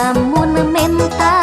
lamun mental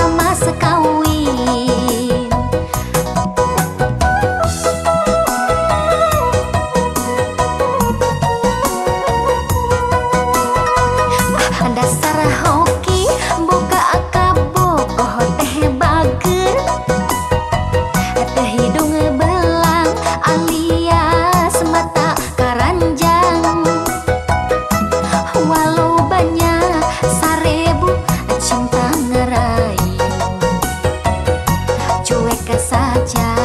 weka saja.